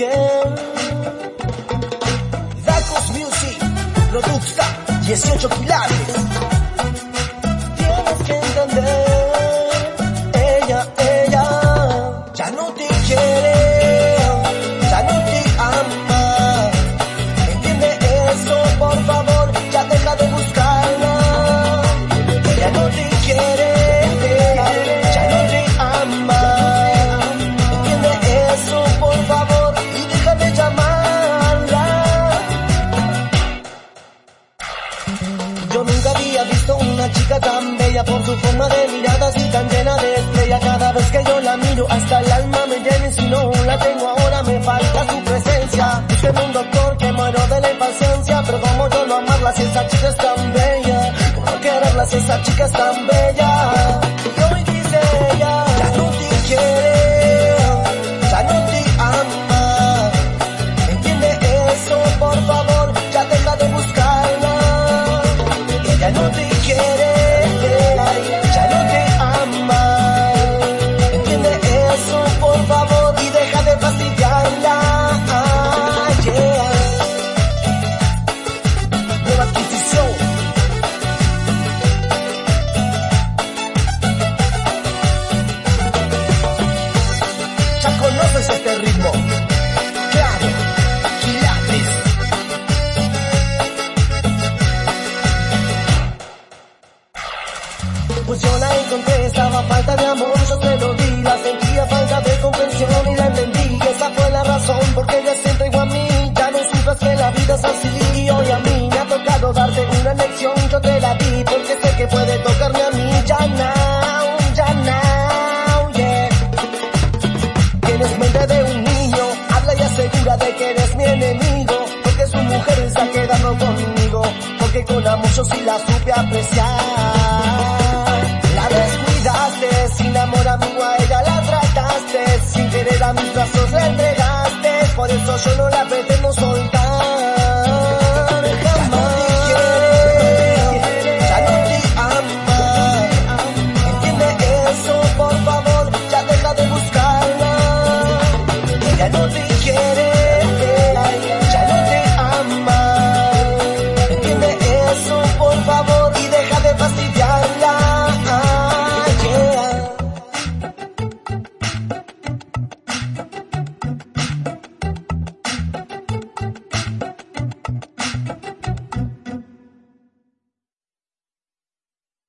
again. Dacos Music, Produxa, 18 pilares. Por su forma de mirada así tan llena de estrella. Cada vez que yo la miro hasta el alma me llena y si no la tengo ahora me falta su presencia. Busqué un doctor que muero de la impaciencia, pero como yo no amarla si esa chica es tan bella, como quererla si esa chica es tan bella. Y hoy dice ella, ya no te quiere, ya no te ama. Entiende eso, por favor, ya deja de buscarla. Ella no te quiere, Yo la encontré, estaba falta de amor, yo se lo di, la sentía falta de comprensión y la entendí, esa fue la razón porque ella siempre igual a mí, ya no sufras que la vida es así, y hoy a mí me ha tocado darte una lección, yo te la di, porque sé que puede tocarme a mí, ya now, ya now, yeah. Tienes mente de un niño, habla y asegura de que eres mi enemigo, porque su mujer está quedando conmigo, porque con amor yo sí la supe a mis brazos la entregaste, por eso yo no la pretendo